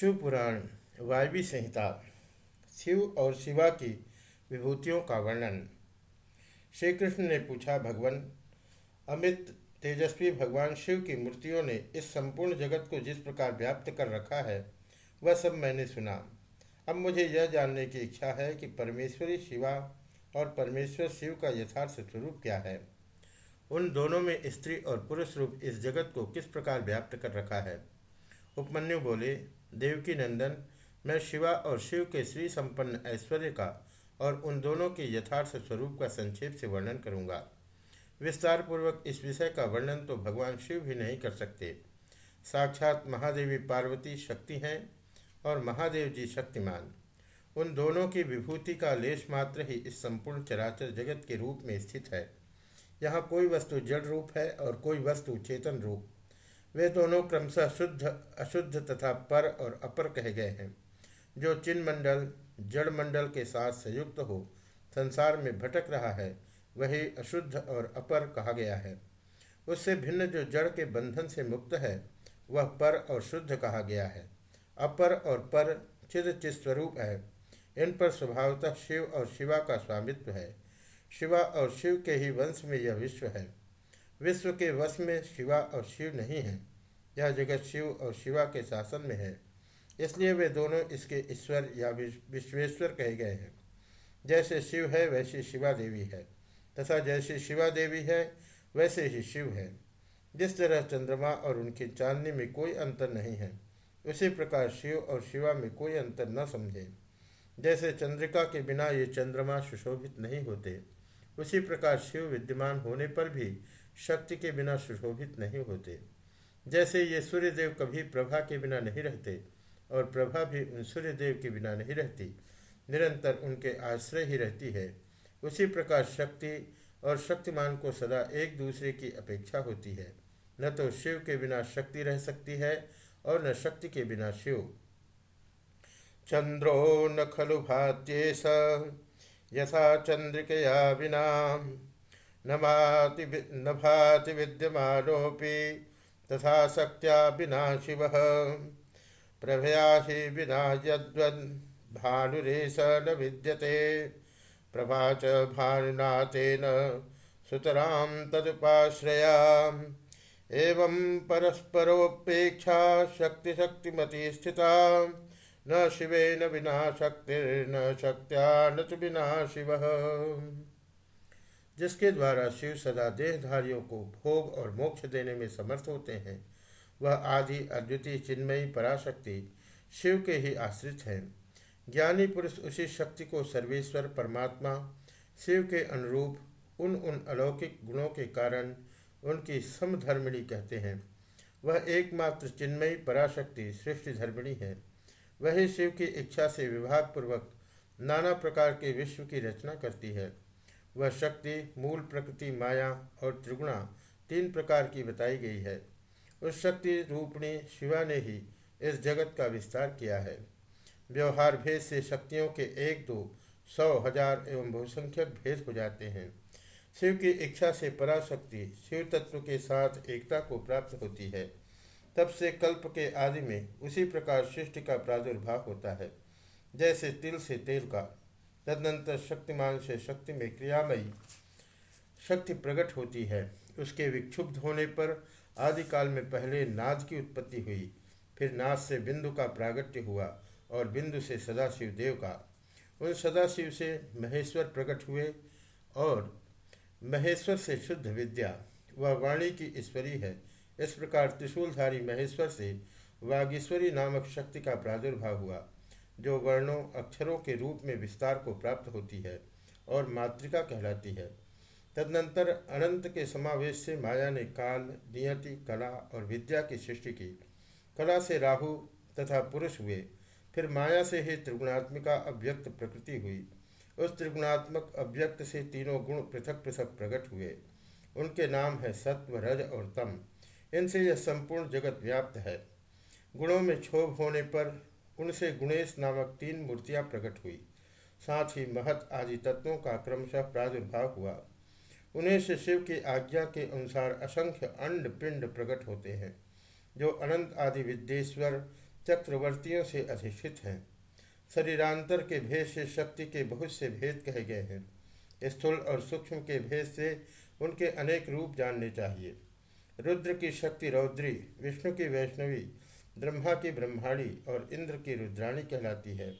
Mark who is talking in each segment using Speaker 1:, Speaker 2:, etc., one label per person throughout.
Speaker 1: शिव पुराण वायवी संहिता, शिव और शिवा की विभूतियों का वर्णन। श्री कृष्ण ने पूछा, भगवान, अमित, तेजस्वी भगवान शिव की मूर्तियों ने इस संपूर्ण जगत को जिस प्रकार व्याप्त कर रखा है, वह सब मैंने सुना। अब मुझे यह जानने की इच्छा है कि परमेश्वरी शिवा और परमेश्वर शिव का यथार्थ स्वरूप क्या है? उन दोनों में स्त्री और पुरुष रूप इस जगत को किस प्रकार व्याप्त कर रखा है? उपमन्यु बोले देवकी नंदन, मैं शिवा और शिव के श्री संपन्न ऐश्वर्य का और उन दोनों के यथार्थ स्वरूप का संक्षेप से वर्णन करूँगा। विस्तार पूर्वक इस विषय का वर्णन तो भगवान शिव भी नहीं कर सकते। साक्षात महादेवी पार्वती शक्ति हैं और महादेव जी शक्तिमान। उन दोनों की विभूति का लेश मात्र ही इस संपूर्ण चराचर जगत के रूप में स्थित है। यहाँ कोई वस्तु जड़ रूप है और कोई वस्तु चेतन रूप। वे दोनों क्रमशः शुद्ध, अशुद्ध तथा पर और अपर कहे गए हैं। जो चिन्मंडल जड़ मंडल के साथ संयुक्त हो, संसार में भटक रहा है, वही अशुद्ध और अपर कहा गया है। उससे भिन्न जो जड़ के बंधन से मुक्त है, वह पर और शुद्ध कहा गया है। अपर और पर चिद चित स्वरूप है। इन पर स्वभावतः शिव और शिवा का स्वामित्व है। शिवा और शिव के ही वंश में यह विश्व है। विश्व के वश में शिवा और शिव नहीं है। यह जगत शिव और शिवा के शासन में है। इसलिए वे दोनों इसके ईश्वर या विश्वेश्वर कहे गए हैं। जैसे शिव है, वैसे शिवा देवी है, तथा जैसे शिवा देवी है, वैसे ही शिव है। जिस तरह चंद्रमा और उनकी चांदनी में कोई अंतर नहीं है, उसी प्रकार शिव और शिवा में कोई अंतर न समझे। जैसे चंद्रिका के बिना ये चंद्रमा सुशोभित नहीं होते, उसी प्रकार शिव विद्यमान होने पर भी शक्ति के बिना सुशोभित नहीं होते। जैसे ये सूर्यदेव कभी प्रभा के बिना नहीं रहते और प्रभा भी उन सूर्यदेव के बिना नहीं रहती, निरंतर उनके आश्रय ही रहती है। उसी प्रकार शक्ति और शक्तिमान को सदा एक दूसरे की अपेक्षा होती है। न तो शिव के बिना शक्ति रह सकती है और न शक्ति के बिना शिव। चंद्रो न खलु भात्ये स यथा चंद्रिकया बिना न भाति विद्यमानोपि तथा शक्त्या बिना शिव। प्रभया ही बिना यद्वद्भानुरेश न विद्यते। प्रभा च भानुना तेन सुतरां तदुपाश्रया एवं परस्परोपेक्षा शक्तिशक्तिमती स्थिता। न शिवेन बिना शक्तिर्न शक्त्या न च बिना शिव। जिसके द्वारा शिव सदा देहधारियों को भोग और मोक्ष देने में समर्थ होते हैं, वह आदि अद्वितीय चिन्मयी पराशक्ति शिव के ही आश्रित हैं। ज्ञानी पुरुष उसी शक्ति को सर्वेश्वर, परमात्मा, शिव के अनुरूप उन उन अलौकिक गुणों के कारण उनकी समधर्मिणी कहते हैं। वह एकमात्र चिन्मयी पराशक्ति सृष्टि धर्मिणी है। वही शिव की इच्छा से विभागपूर्वक नाना प्रकार के विश्व की रचना करती है। वह शक्ति, मूल प्रकृति, माया और त्रिगुणा तीन प्रकार की बताई गई है। उस शक्ति रूपणी शिवा ने ही इस जगत का विस्तार किया है। व्यवहार भेद से शक्तियों के एक दो सौ हज़ार एवं बहुसंख्यक भेद हो जाते हैं। शिव की इच्छा से पराशक्ति शिव तत्व के साथ एकता को प्राप्त होती है। तब से कल्प के आदि में उसी प्रकार सृष्टि का प्रादुर्भाव होता है। जैसे तिल से तेल का तदनंतर शक्तिमान से शक्ति में क्रियामयी शक्ति प्रकट होती है। उसके विक्षुब्ध होने पर आदिकाल में पहले नाद की उत्पत्ति हुई, फिर नाद से बिंदु का प्रागट्य हुआ और बिंदु से सदाशिव देव का। उन सदाशिव से महेश्वर प्रकट हुए और महेश्वर से शुद्ध विद्या, वह वाणी की ईश्वरी है। इस प्रकार त्रिशूलधारी महेश्वर से वागीश्वरी नामक शक्ति का प्रादुर्भाव हुआ। जो वर्णों, अक्षरों के रूप में विस्तार को प्राप्त होती है और मातृका कहलाती है। तदनंतर अनंत के समावेश से माया ने काल, नियति, कला और विद्या की सृष्टि की। कला से राहु तथा पुरुष हुए। फिर माया से ही त्रिगुणात्मिका अव्यक्त प्रकृति हुई। उस त्रिगुणात्मक अव्यक्त से तीनों गुण पृथक पृथक प्रकट हुए। उनके नाम है सत्व, रज और तम। इनसे यह संपूर्ण जगत व्याप्त है। गुणों में क्षोभ होने पर उनसे गुणेश नामक तीन मूर्तियाँ प्रकट हुई। साथ ही महत आदि तत्वों का क्रमशः प्रादुर्भाव हुआ। उन्हें से शिव की आज्ञा के अनुसार असंख्य अंड पिंड प्रकट होते हैं, जो अनंत आदि विद्येश्वर चक्रवर्तियों से अधिष्ठित हैं। शरीरांतर के भेद से शक्ति के बहुत से भेद कहे गए हैं। स्थूल और सूक्ष्म के भेद से उनके अनेक रूप जानने चाहिए। रुद्र की शक्ति रौद्री, विष्णु की वैष्णवी ब्रह्मा की ब्रह्माणी और इंद्र की रुद्राणी कहलाती है।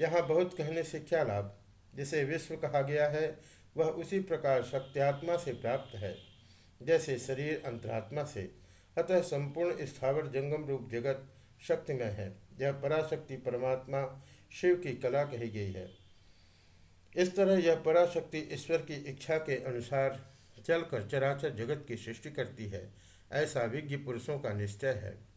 Speaker 1: यहाँ बहुत कहने से क्या लाभ? जिसे विश्व कहा गया है, वह उसी प्रकार शक्त्यात्मा से प्राप्त है, जैसे शरीर अंतरात्मा से। अतः संपूर्ण स्थावर जंगम रूप जगत शक्तिमय है। यह पराशक्ति परमात्मा शिव की कला कही गई है। इस तरह यह पराशक्ति ईश्वर की इच्छा के अनुसार चलकर चराचर जगत की सृष्टि करती है, ऐसा विज्ञ पुरुषों का निश्चय है।